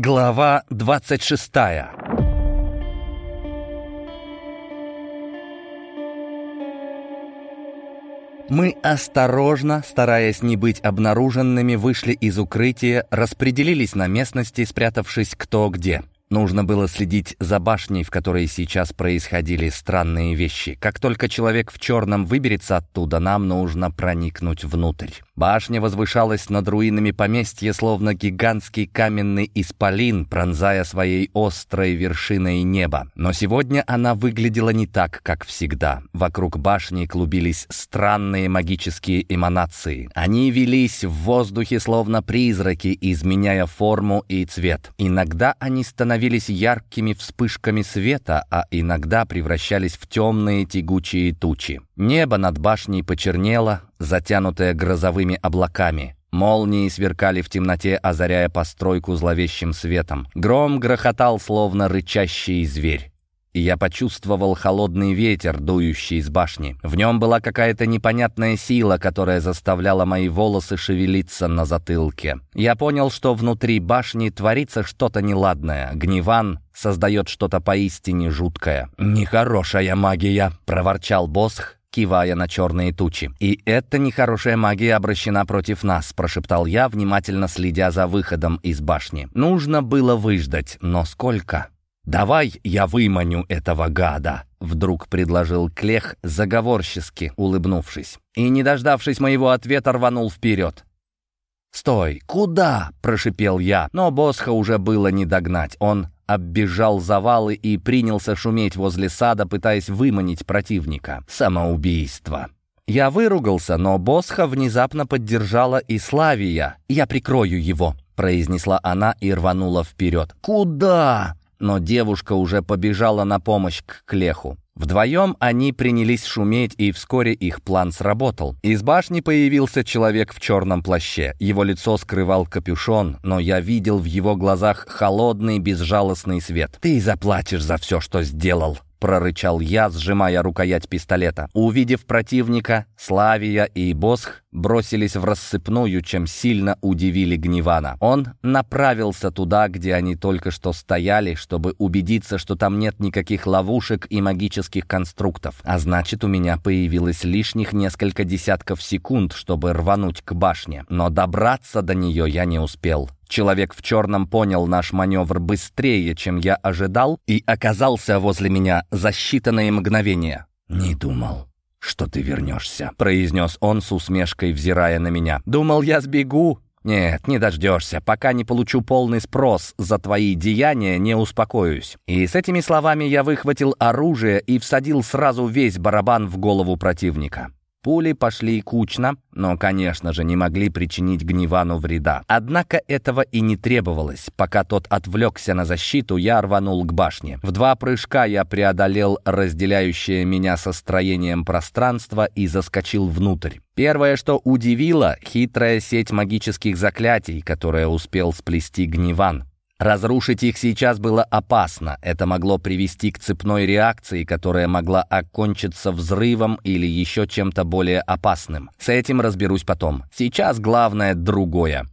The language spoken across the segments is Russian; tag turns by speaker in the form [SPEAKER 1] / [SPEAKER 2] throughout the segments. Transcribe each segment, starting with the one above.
[SPEAKER 1] Глава 26 Мы осторожно, стараясь не быть обнаруженными, вышли из укрытия, распределились на местности, спрятавшись кто где. Нужно было следить за башней, в которой сейчас происходили странные вещи. Как только человек в черном выберется оттуда, нам нужно проникнуть внутрь. Башня возвышалась над руинами поместья, словно гигантский каменный исполин, пронзая своей острой вершиной небо. Но сегодня она выглядела не так, как всегда. Вокруг башни клубились странные магические эманации. Они велись в воздухе, словно призраки, изменяя форму и цвет. Иногда они становились яркими вспышками света, а иногда превращались в темные тягучие тучи. Небо над башней почернело, затянутое грозовыми облаками. Молнии сверкали в темноте, озаряя постройку зловещим светом. Гром грохотал, словно рычащий зверь. И я почувствовал холодный ветер, дующий из башни. В нем была какая-то непонятная сила, которая заставляла мои волосы шевелиться на затылке. Я понял, что внутри башни творится что-то неладное. Гневан создает что-то поистине жуткое. «Нехорошая магия», — проворчал Босх, кивая на черные тучи. «И эта нехорошая магия обращена против нас», — прошептал я, внимательно следя за выходом из башни. «Нужно было выждать, но сколько?» «Давай я выманю этого гада», — вдруг предложил Клех, заговорчески улыбнувшись. И, не дождавшись моего ответа, рванул вперед. «Стой! Куда?» — прошипел я, но Босха уже было не догнать. Он оббежал завалы и принялся шуметь возле сада, пытаясь выманить противника. Самоубийство. Я выругался, но Босха внезапно поддержала и Славия. «Я прикрою его», — произнесла она и рванула вперед. «Куда?» Но девушка уже побежала на помощь к Клеху. Вдвоем они принялись шуметь, и вскоре их план сработал. Из башни появился человек в черном плаще. Его лицо скрывал капюшон, но я видел в его глазах холодный, безжалостный свет. «Ты заплатишь за все, что сделал», — прорычал я, сжимая рукоять пистолета. Увидев противника, Славия и Босх бросились в рассыпную, чем сильно удивили Гневана. Он направился туда, где они только что стояли, чтобы убедиться, что там нет никаких ловушек и магических конструктов. А значит, у меня появилось лишних несколько десятков секунд, чтобы рвануть к башне. Но добраться до нее я не успел. Человек в черном понял наш маневр быстрее, чем я ожидал, и оказался возле меня за считанные мгновения. «Не думал, что ты вернешься», — произнес он с усмешкой, взирая на меня. «Думал, я сбегу?» «Нет, не дождешься. Пока не получу полный спрос за твои деяния, не успокоюсь». И с этими словами я выхватил оружие и всадил сразу весь барабан в голову противника. Пули пошли кучно, но, конечно же, не могли причинить Гневану вреда. Однако этого и не требовалось. Пока тот отвлекся на защиту, я рванул к башне. В два прыжка я преодолел разделяющее меня со строением пространство и заскочил внутрь. Первое, что удивило, хитрая сеть магических заклятий, которая успел сплести Гневан. Разрушить их сейчас было опасно. Это могло привести к цепной реакции, которая могла окончиться взрывом или еще чем-то более опасным. С этим разберусь потом. Сейчас главное другое.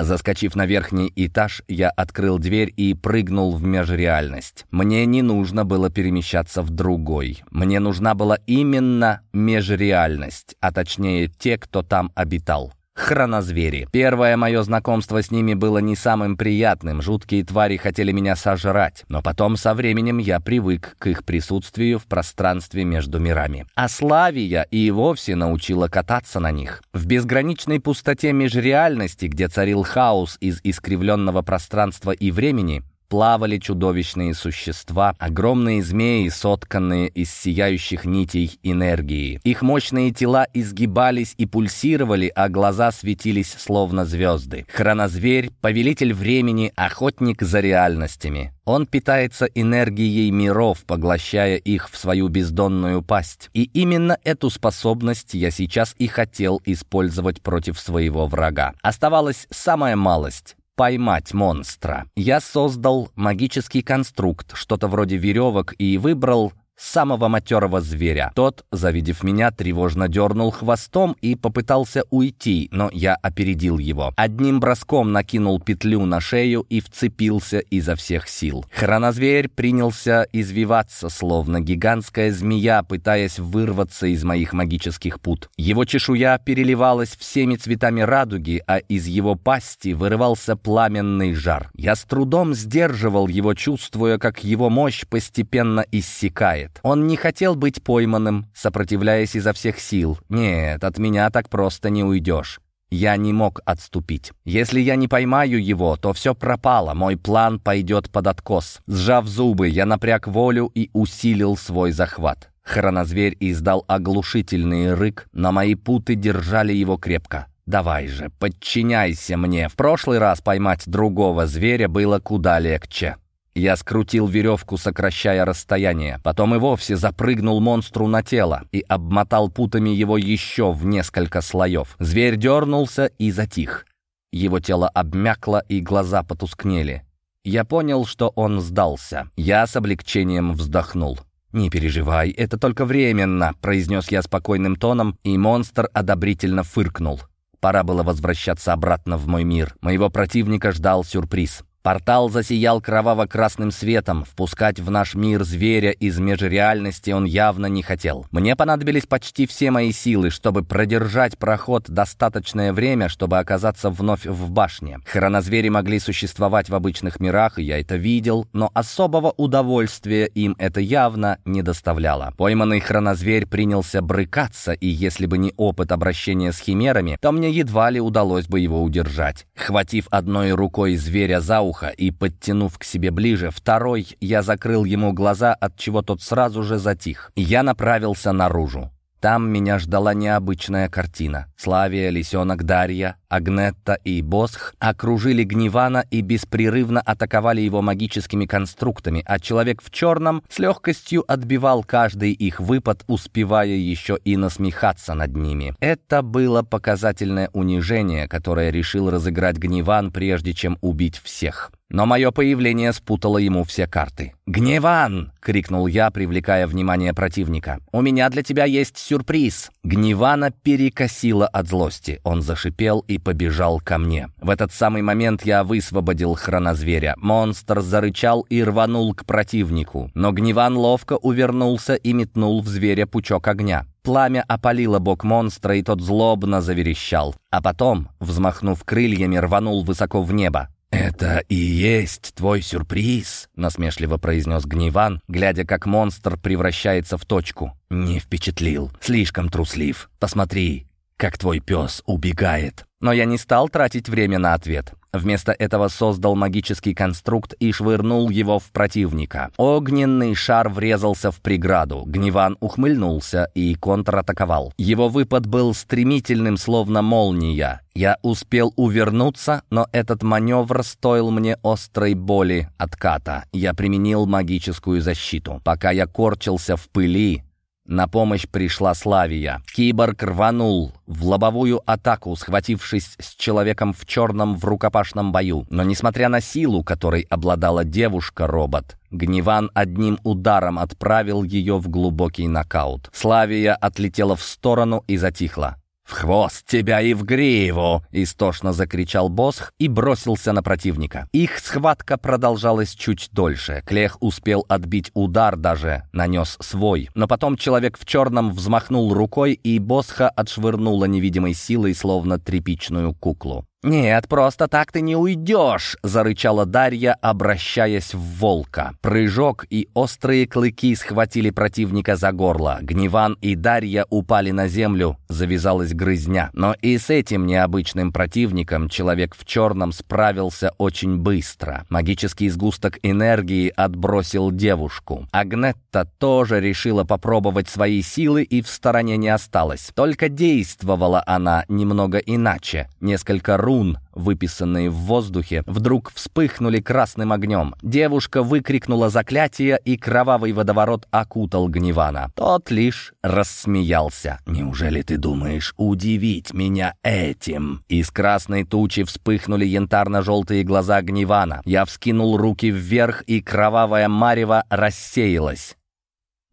[SPEAKER 1] Заскочив на верхний этаж, я открыл дверь и прыгнул в межреальность. Мне не нужно было перемещаться в другой. Мне нужна была именно межреальность, а точнее те, кто там обитал хронозвери. Первое мое знакомство с ними было не самым приятным, жуткие твари хотели меня сожрать, но потом со временем я привык к их присутствию в пространстве между мирами. А Славия и вовсе научила кататься на них. В безграничной пустоте межреальности, где царил хаос из искривленного пространства и времени, плавали чудовищные существа, огромные змеи, сотканные из сияющих нитей энергии. Их мощные тела изгибались и пульсировали, а глаза светились словно звезды. Хронозверь, повелитель времени, охотник за реальностями. Он питается энергией миров, поглощая их в свою бездонную пасть. И именно эту способность я сейчас и хотел использовать против своего врага. Оставалась самая малость поймать монстра. Я создал магический конструкт, что-то вроде веревок, и выбрал самого матерого зверя. Тот, завидев меня, тревожно дернул хвостом и попытался уйти, но я опередил его. Одним броском накинул петлю на шею и вцепился изо всех сил. Хронозверь принялся извиваться, словно гигантская змея, пытаясь вырваться из моих магических пут. Его чешуя переливалась всеми цветами радуги, а из его пасти вырывался пламенный жар. Я с трудом сдерживал его, чувствуя, как его мощь постепенно иссякает делает. Он не хотел быть пойманным, сопротивляясь изо всех сил. Нет, от меня так просто не уйдешь. Я не мог отступить. Если я не поймаю его, то все пропало, мой план пойдет под откос. Сжав зубы, я напряг волю и усилил свой захват. Хронозверь издал оглушительный рык, но мои путы держали его крепко. «Давай же, подчиняйся мне. В прошлый раз поймать другого зверя было куда легче». Я скрутил веревку, сокращая расстояние. Потом и вовсе запрыгнул монстру на тело и обмотал путами его еще в несколько слоев. Зверь дернулся и затих. Его тело обмякло, и глаза потускнели. Я понял, что он сдался. Я с облегчением вздохнул. «Не переживай, это только временно», — произнес я спокойным тоном, и монстр одобрительно фыркнул. Пора было возвращаться обратно в мой мир. Моего противника ждал сюрприз. Портал засиял кроваво-красным светом. Впускать в наш мир зверя из межреальности он явно не хотел. Мне понадобились почти все мои силы, чтобы продержать проход достаточное время, чтобы оказаться вновь в башне. Хронозвери могли существовать в обычных мирах, и я это видел, но особого удовольствия им это явно не доставляло. Пойманный хронозверь принялся брыкаться, и если бы не опыт обращения с химерами, то мне едва ли удалось бы его удержать. Хватив одной рукой зверя за ухо, ухо и, подтянув к себе ближе, второй я закрыл ему глаза, от чего тот сразу же затих. Я направился наружу. Там меня ждала необычная картина. Славия, Лисенок, Дарья, Агнетта и Босх окружили Гневана и беспрерывно атаковали его магическими конструктами, а человек в черном с легкостью отбивал каждый их выпад, успевая еще и насмехаться над ними. Это было показательное унижение, которое решил разыграть Гневан, прежде чем убить всех. Но мое появление спутало ему все карты. «Гневан!» — крикнул я, привлекая внимание противника. «У меня для тебя есть сюрприз!» Гневана перекосило от злости. Он зашипел и побежал ко мне. В этот самый момент я высвободил хронозверя. Монстр зарычал и рванул к противнику. Но Гневан ловко увернулся и метнул в зверя пучок огня. Пламя опалило бок монстра, и тот злобно заверещал. А потом, взмахнув крыльями, рванул высоко в небо. «Это и есть твой сюрприз», — насмешливо произнес Гневан, глядя, как монстр превращается в точку. «Не впечатлил. Слишком труслив. Посмотри, как твой пес убегает». Но я не стал тратить время на ответ. Вместо этого создал магический конструкт и швырнул его в противника. Огненный шар врезался в преграду. Гневан ухмыльнулся и контратаковал. Его выпад был стремительным, словно молния. Я успел увернуться, но этот маневр стоил мне острой боли отката. Я применил магическую защиту. Пока я корчился в пыли, на помощь пришла Славия. Киборг рванул в лобовую атаку, схватившись с человеком в черном в рукопашном бою. Но несмотря на силу, которой обладала девушка-робот, Гневан одним ударом отправил ее в глубокий нокаут. Славия отлетела в сторону и затихла. «В хвост тебя и в гриву!» — истошно закричал Босх и бросился на противника. Их схватка продолжалась чуть дольше. Клех успел отбить удар даже, нанес свой. Но потом человек в черном взмахнул рукой, и Босха отшвырнула невидимой силой, словно тряпичную куклу. «Нет, просто так ты не уйдешь!» — зарычала Дарья, обращаясь в волка. Прыжок и острые клыки схватили противника за горло. Гневан и Дарья упали на землю, завязалась грызня. Но и с этим необычным противником человек в черном справился очень быстро. Магический сгусток энергии отбросил девушку. Агнетта тоже решила попробовать свои силы и в стороне не осталась. Только действовала она немного иначе. Несколько рун, выписанные в воздухе, вдруг вспыхнули красным огнем. Девушка выкрикнула заклятие, и кровавый водоворот окутал Гневана. Тот лишь рассмеялся. «Неужели ты думаешь удивить меня этим?» Из красной тучи вспыхнули янтарно-желтые глаза Гневана. Я вскинул руки вверх, и кровавая марево рассеялась.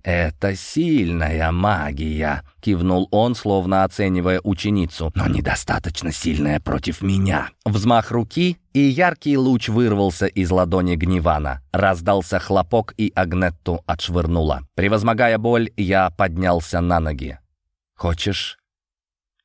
[SPEAKER 1] «Это сильная магия», — кивнул он, словно оценивая ученицу, «но недостаточно сильная против меня». Взмах руки, и яркий луч вырвался из ладони Гневана. Раздался хлопок, и Агнетту отшвырнула. Превозмогая боль, я поднялся на ноги. «Хочешь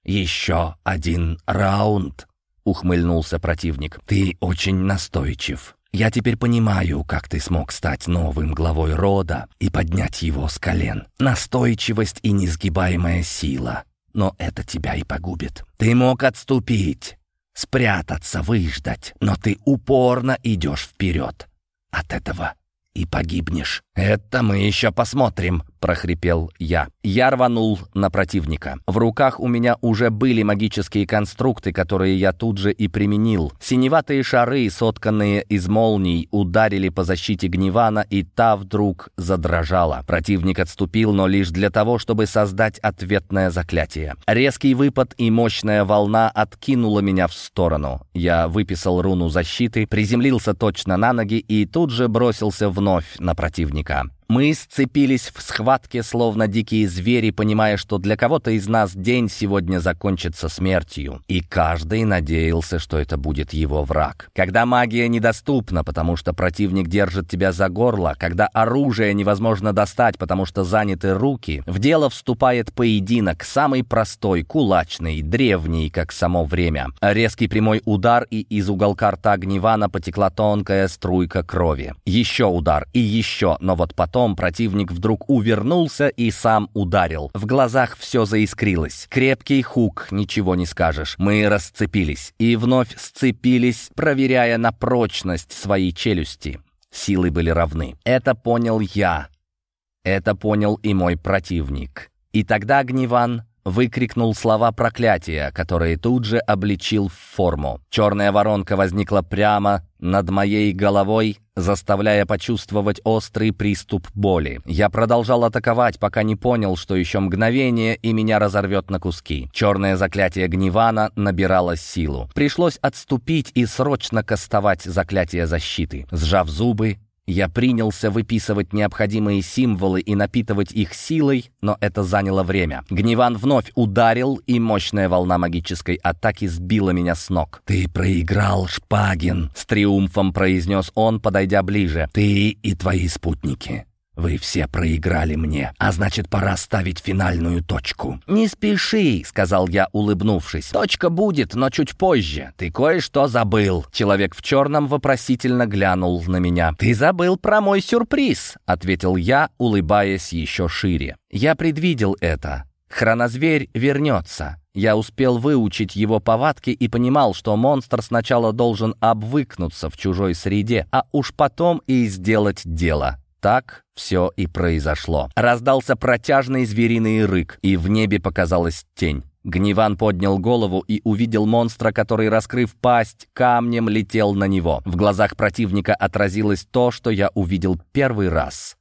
[SPEAKER 1] еще один раунд?» — ухмыльнулся противник. «Ты очень настойчив». Я теперь понимаю, как ты смог стать новым главой рода и поднять его с колен. Настойчивость и несгибаемая сила. Но это тебя и погубит. Ты мог отступить, спрятаться, выждать, но ты упорно идешь вперед. От этого и погибнешь. Это мы еще посмотрим прохрипел я. Я рванул на противника. В руках у меня уже были магические конструкты, которые я тут же и применил. Синеватые шары, сотканные из молний, ударили по защите Гневана, и та вдруг задрожала. Противник отступил, но лишь для того, чтобы создать ответное заклятие. Резкий выпад и мощная волна откинула меня в сторону. Я выписал руну защиты, приземлился точно на ноги и тут же бросился вновь на противника. Мы сцепились в схватке, словно дикие звери, понимая, что для кого-то из нас день сегодня закончится смертью. И каждый надеялся, что это будет его враг. Когда магия недоступна, потому что противник держит тебя за горло, когда оружие невозможно достать, потому что заняты руки, в дело вступает поединок, самый простой, кулачный, древний, как само время. Резкий прямой удар, и из уголка рта Гневана потекла тонкая струйка крови. Еще удар, и еще, но вот потом Потом противник вдруг увернулся и сам ударил. В глазах все заискрилось. Крепкий хук, ничего не скажешь. Мы расцепились и вновь сцепились, проверяя на прочность свои челюсти. Силы были равны. Это понял я. Это понял и мой противник. И тогда Гневан выкрикнул слова проклятия, которые тут же обличил в форму. Черная воронка возникла прямо над моей головой, заставляя почувствовать острый приступ боли. Я продолжал атаковать, пока не понял, что еще мгновение, и меня разорвет на куски. Черное заклятие Гневана набирало силу. Пришлось отступить и срочно кастовать заклятие защиты. Сжав зубы, я принялся выписывать необходимые символы и напитывать их силой, но это заняло время. Гневан вновь ударил, и мощная волна магической атаки сбила меня с ног. «Ты проиграл, Шпагин!» — с триумфом произнес он, подойдя ближе. «Ты и твои спутники. «Вы все проиграли мне, а значит, пора ставить финальную точку». «Не спеши», — сказал я, улыбнувшись. «Точка будет, но чуть позже. Ты кое-что забыл». Человек в черном вопросительно глянул на меня. «Ты забыл про мой сюрприз», — ответил я, улыбаясь еще шире. Я предвидел это. Хронозверь вернется. Я успел выучить его повадки и понимал, что монстр сначала должен обвыкнуться в чужой среде, а уж потом и сделать дело. Так все и произошло. Раздался протяжный звериный рык, и в небе показалась тень. Гневан поднял голову и увидел монстра, который, раскрыв пасть, камнем летел на него. В глазах противника отразилось то, что я увидел первый раз.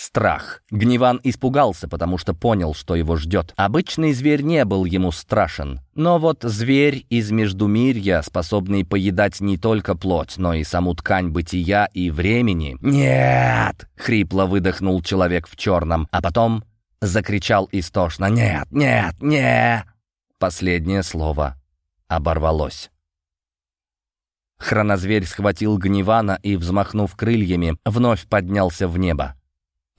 [SPEAKER 1] Страх. Гневан испугался, потому что понял, что его ждет. Обычный зверь не был ему страшен. Но вот зверь из Междумирья, способный поедать не только плоть, но и саму ткань бытия и времени. «Нет!» — хрипло выдохнул человек в черном, а потом закричал истошно «Нет! Нет! Нет!» Последнее слово оборвалось. Хронозверь схватил Гневана и, взмахнув крыльями, вновь поднялся в небо.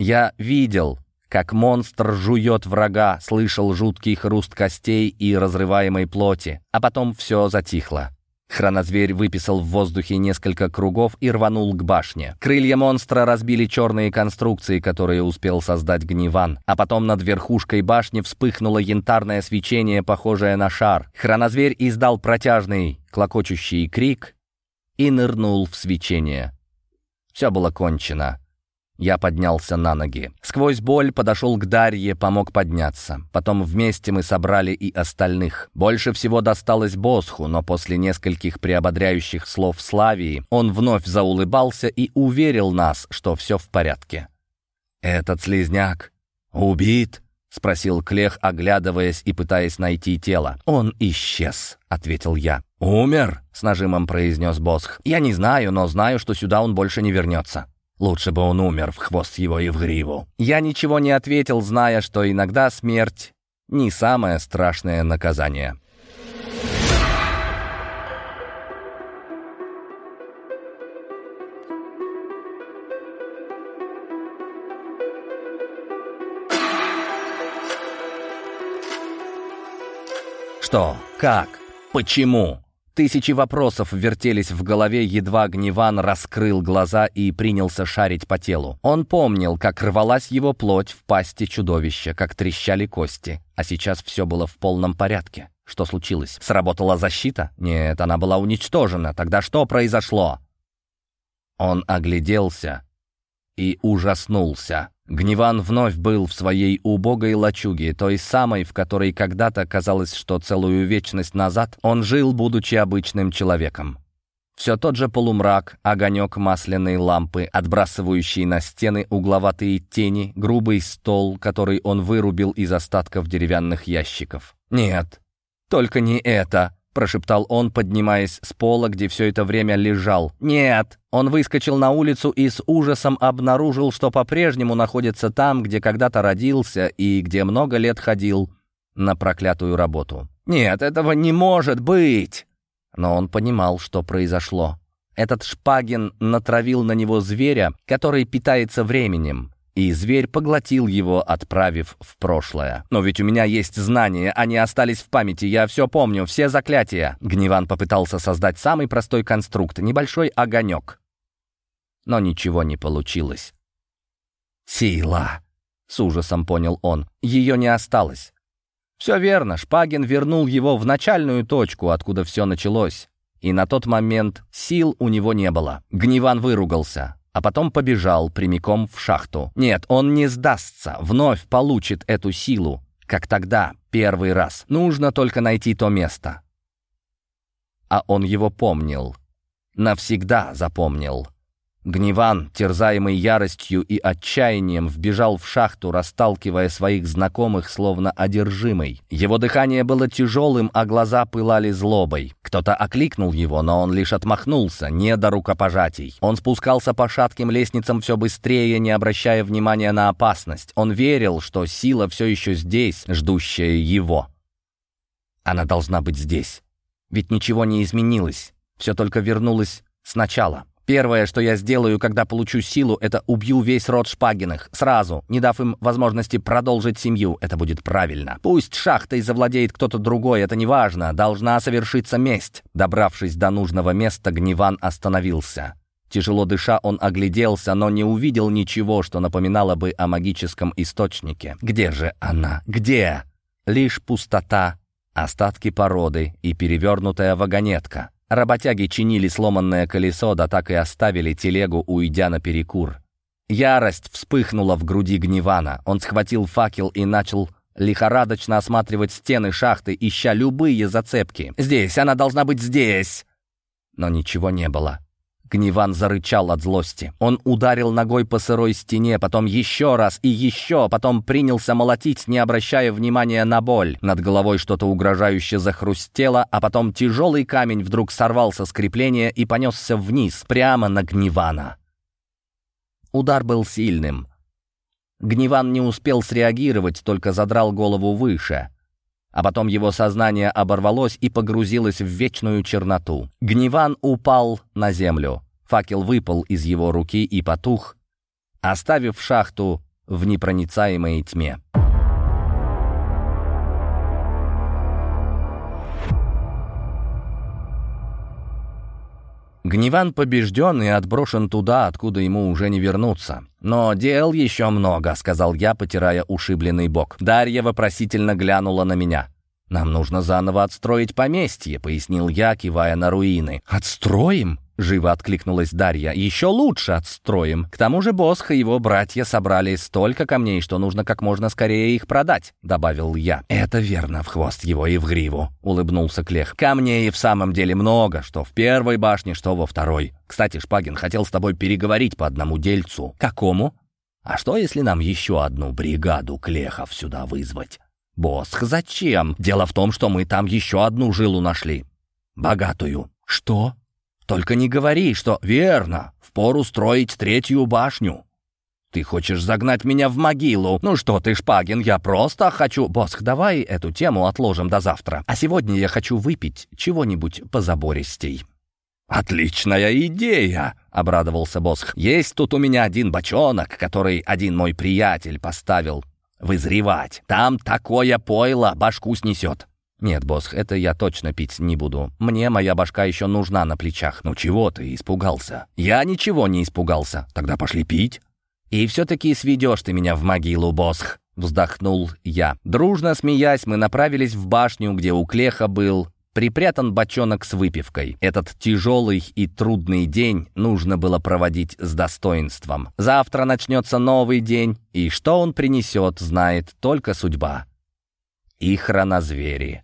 [SPEAKER 1] Я видел, как монстр жует врага, слышал жуткий хруст костей и разрываемой плоти, а потом все затихло. Хронозверь выписал в воздухе несколько кругов и рванул к башне. Крылья монстра разбили черные конструкции, которые успел создать Гневан, а потом над верхушкой башни вспыхнуло янтарное свечение, похожее на шар. Хронозверь издал протяжный, клокочущий крик и нырнул в свечение. Все было кончено. Я поднялся на ноги. Сквозь боль подошел к Дарье, помог подняться. Потом вместе мы собрали и остальных. Больше всего досталось Босху, но после нескольких приободряющих слов Славии он вновь заулыбался и уверил нас, что все в порядке. «Этот слезняк убит?» — спросил Клех, оглядываясь и пытаясь найти тело. «Он исчез», — ответил я. «Умер?» — с нажимом произнес Босх. «Я не знаю, но знаю, что сюда он больше не вернется». Лучше бы он умер в хвост его и в гриву. Я ничего не ответил, зная, что иногда смерть не самое страшное наказание. Что? Как? Почему? Тысячи вопросов вертелись в голове, едва Гневан раскрыл глаза и принялся шарить по телу. Он помнил, как рвалась его плоть в пасти чудовища, как трещали кости. А сейчас все было в полном порядке. Что случилось? Сработала защита? Нет, она была уничтожена. Тогда что произошло? Он огляделся и ужаснулся. Гневан вновь был в своей убогой лачуге, той самой, в которой когда-то казалось, что целую вечность назад он жил, будучи обычным человеком. Все тот же полумрак, огонек масляной лампы, отбрасывающий на стены угловатые тени, грубый стол, который он вырубил из остатков деревянных ящиков. «Нет, только не это!» — прошептал он, поднимаясь с пола, где все это время лежал. «Нет!» Он выскочил на улицу и с ужасом обнаружил, что по-прежнему находится там, где когда-то родился и где много лет ходил на проклятую работу. «Нет, этого не может быть!» Но он понимал, что произошло. Этот Шпагин натравил на него зверя, который питается временем и зверь поглотил его, отправив в прошлое. «Но ведь у меня есть знания, они остались в памяти, я все помню, все заклятия». Гневан попытался создать самый простой конструкт, небольшой огонек. Но ничего не получилось. «Сила!» — с ужасом понял он. «Ее не осталось». Все верно, Шпагин вернул его в начальную точку, откуда все началось. И на тот момент сил у него не было. Гневан выругался а потом побежал прямиком в шахту. Нет, он не сдастся, вновь получит эту силу, как тогда, первый раз. Нужно только найти то место. А он его помнил. Навсегда запомнил. Гневан, терзаемый яростью и отчаянием, вбежал в шахту, расталкивая своих знакомых, словно одержимый. Его дыхание было тяжелым, а глаза пылали злобой. Кто-то окликнул его, но он лишь отмахнулся, не до рукопожатий. Он спускался по шатким лестницам все быстрее, не обращая внимания на опасность. Он верил, что сила все еще здесь, ждущая его. Она должна быть здесь. Ведь ничего не изменилось, все только вернулось сначала. Первое, что я сделаю, когда получу силу, это убью весь род Шпагиных. Сразу, не дав им возможности продолжить семью. Это будет правильно. Пусть шахтой завладеет кто-то другой, это не важно. Должна совершиться месть. Добравшись до нужного места, Гневан остановился. Тяжело дыша, он огляделся, но не увидел ничего, что напоминало бы о магическом источнике. Где же она? Где? Лишь пустота, остатки породы и перевернутая вагонетка. Работяги чинили сломанное колесо, да так и оставили телегу, уйдя на перекур. Ярость вспыхнула в груди Гневана. Он схватил факел и начал лихорадочно осматривать стены шахты, ища любые зацепки. «Здесь! Она должна быть здесь!» Но ничего не было. Гневан зарычал от злости. Он ударил ногой по сырой стене, потом еще раз и еще, потом принялся молотить, не обращая внимания на боль. Над головой что-то угрожающе захрустело, а потом тяжелый камень вдруг сорвался с крепления и понесся вниз, прямо на Гневана. Удар был сильным. Гневан не успел среагировать, только задрал голову выше — а потом его сознание оборвалось и погрузилось в вечную черноту. Гневан упал на землю. Факел выпал из его руки и потух, оставив шахту в непроницаемой тьме. Гневан побежден и отброшен туда, откуда ему уже не вернуться. «Но дел еще много», — сказал я, потирая ушибленный бок. Дарья вопросительно глянула на меня. «Нам нужно заново отстроить поместье», — пояснил я, кивая на руины. «Отстроим?» — живо откликнулась Дарья. «Еще лучше отстроим. К тому же Босх и его братья собрали столько камней, что нужно как можно скорее их продать», — добавил я. «Это верно, в хвост его и в гриву», — улыбнулся Клех. «Камней в самом деле много, что в первой башне, что во второй. Кстати, Шпагин хотел с тобой переговорить по одному дельцу». «Какому?» «А что, если нам еще одну бригаду Клехов сюда вызвать?» «Босх, зачем? Дело в том, что мы там еще одну жилу нашли. Богатую». «Что?» Только не говори, что верно, впору строить третью башню. Ты хочешь загнать меня в могилу? Ну что ты, Шпагин, я просто хочу... Босх, давай эту тему отложим до завтра. А сегодня я хочу выпить чего-нибудь позабористей. «Отличная идея!» — обрадовался Босх. «Есть тут у меня один бочонок, который один мой приятель поставил вызревать. Там такое пойло башку снесет». «Нет, Босх, это я точно пить не буду. Мне моя башка еще нужна на плечах». «Ну чего ты испугался?» «Я ничего не испугался. Тогда пошли пить». «И все-таки сведешь ты меня в могилу, Босх», — вздохнул я. Дружно смеясь, мы направились в башню, где у Клеха был припрятан бочонок с выпивкой. Этот тяжелый и трудный день нужно было проводить с достоинством. Завтра начнется новый день, и что он принесет, знает только судьба. И хронозвери.